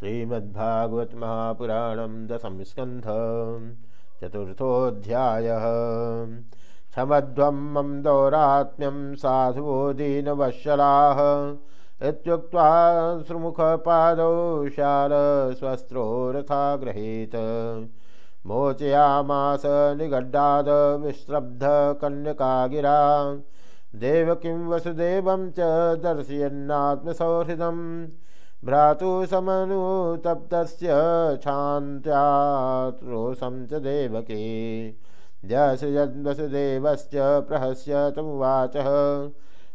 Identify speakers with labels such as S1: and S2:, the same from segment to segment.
S1: श्रीमद्भागवत महापुराण दशम स्कंध चतुर्थोध्याय क्षमध्वं मम दौरात्म्यं साधुवो दीनवत्सलाः इत्युक्त्वा श्रुमुखपादौ शालस्वस्त्रो रथा गृहीत मोचयामास निगड्डाद विश्रब्धकन्यका गिरा देवकीं वसुदेवं च दर्शयन्नात्मसौहृदम्। भ्रातु समनुतप्तस्य क्षान्त्यात्रोषं च देवके। जसयद्वसुदेवश्च प्रहस्य तमुवाचः।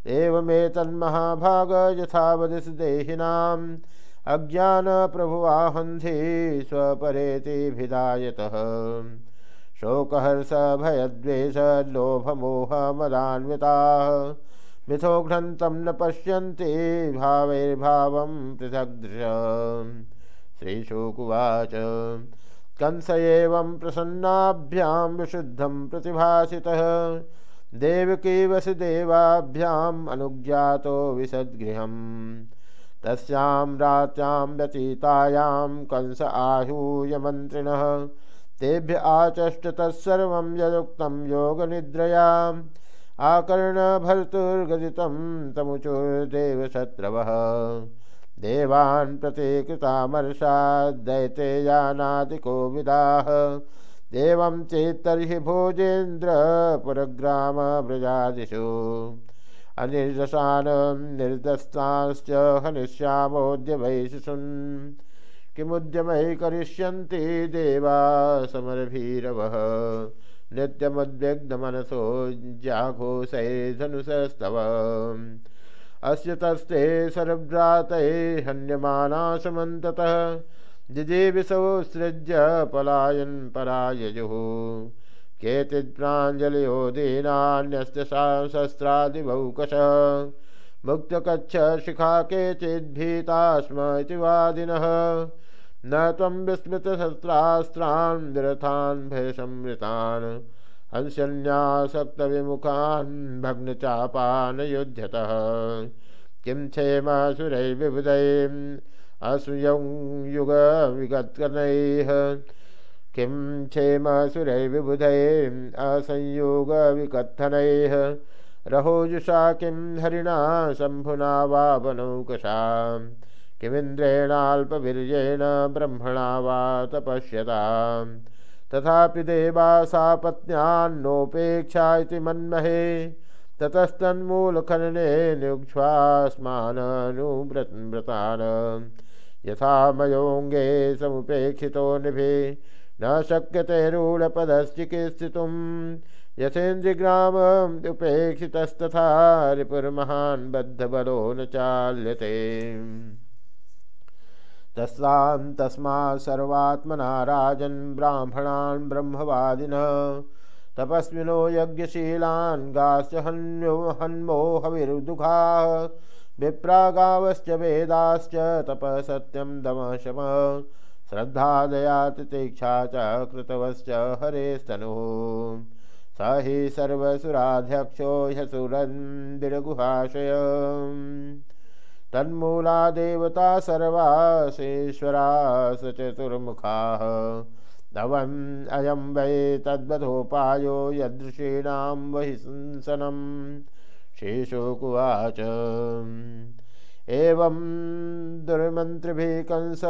S1: एवमेतन्महाभाग यथावदिश देहिनाम्। अज्ञानप्रभुवाहन्धि स्वपरेतिभिधायतः। शोकहर्षभयद्वेषलोभमोहमदान्विताः मिथोघ्नन्तं न पश्यन्ति भावैर्भावं पृथग्दृश। श्रीशुकुवाच। कंस एवं प्रसन्नाभ्यां विशुद्धं प्रतिभासितः। देवकी वसुदेवाभ्याम् अनुज्ञातो विशद्गृहम् तस्यां रात्यां व्यतीतायां कंस आहूयमन्त्रिणः। तेभ्य आचष्ट तत्सर्वं यदुक्तं योगनिद्रयाम्। आकर्णभर्तुर्गदितं तमुचुर्देवशत्रवः देवान् प्रतिकृतामर्षाद्दैतेयानादिको विदाः एवं चेत्तर्हि भोजेन्द्रपुरग्रामव्रजादिषु अनिर्दशान् निर्दस्तांश्च हनिष्यामोद्य वै शिशुन् किमुद्यमैः करिष्यन्ति देवा समरभीरवः। नित्यमुद्विग्नमनसो जाघोषैर्धनुषस्तव अस्य तस्ते सरभ्रातये हन्यमाना समन्ततः दिदेविसोत्सृज्य पलायन् पराययुः। केचित्प्राञ्जलयो दीनान्यस्य शस्त्रादिबहुकश मुक्तकच्छ शिखा केचिद्भीता स्म इति वादिनः। न तम त्वं विस्मृतशस्त्रास्त्रान् विरथान् भयसंवृतान् हंसन्यासक्तविमुखान् भग्नचापान् युध्यतः किं क्षेमासुरैर्विबुधैम् असंयुगविगतनैः किं क्षेमासुरैर्विबुधैम् असंयोगविकत्थनैः रहोजुषा किं हरिणा शम्भुना वा वनौकषाम्। किमिन्द्रेणाल्पवीर्येण ब्रह्मणा वा तपश्यताम् तथापि देवा सा पत्न्यान्नोपेक्षा मन्महे, ततस्तन्मूलखनने नियुक्ष्वास्माननुव्रतान् यथा मयोऽङ्गे समुपेक्षितो निभे, न शक्यते रूढपदश्चिकित्सितुं यथेन्द्रिग्रामम् उपेक्षितस्तथा रिपुर्महान् बद्धबलो न चाल्यते। तस्सां तस्मात् सर्वात्मना राजन् ब्राह्मणान् ब्रह्मवादिनः। तपस्विनो यज्ञशीलान् गाश्च हन्यो हन्मो हविर्दुःखाः विप्रागावश्च वेदाश्च तपः सत्यं दमः शमः श्रद्धादया तितीक्षा च कृतवश्च हरेस्तनुः। स हि सर्वसुराध्यक्षो ह्यसुरन्दिरगुहाशय तन्मूला देवता सर्वासेश्वरा स चतुर्मुखाः नवम् वै तद्वधोपायो यदृशीणां वहि संसनं शेषोकुवाच एवं दुर्मन्त्रिभिः कंस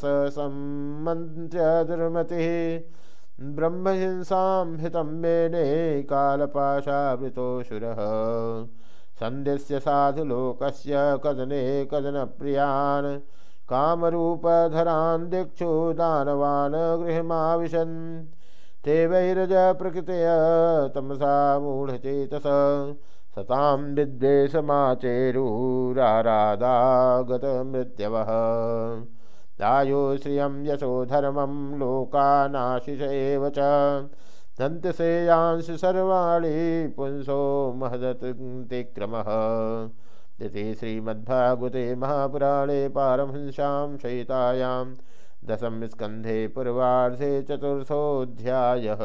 S1: स सम्मन्त्र्य दुर्मतिः। ब्रह्महिंसां हितं मेने कालपाशावृतोऽसुरः सन्दिश्य साधुलोकस्य कदने कदनप्रियान् कामरूपधरान् दिक्षु दानवान् गृहमाविशन्। ते वैरज प्रकृतय तमसा मूढचेतस। सतां विद्वेषमाचेरुरारादागतमृत्यवः। दायो श्रियं यशो धर्मं लोकानाशिष एव च। दन्तसेयांश सर्वाणी पुंसो महदतिक्रमः इति श्रीमद्भागवते महापुराणे पारमहंस्यां दशम स्कंधे पूर्वार्धे चतुर्थोऽध्यायः।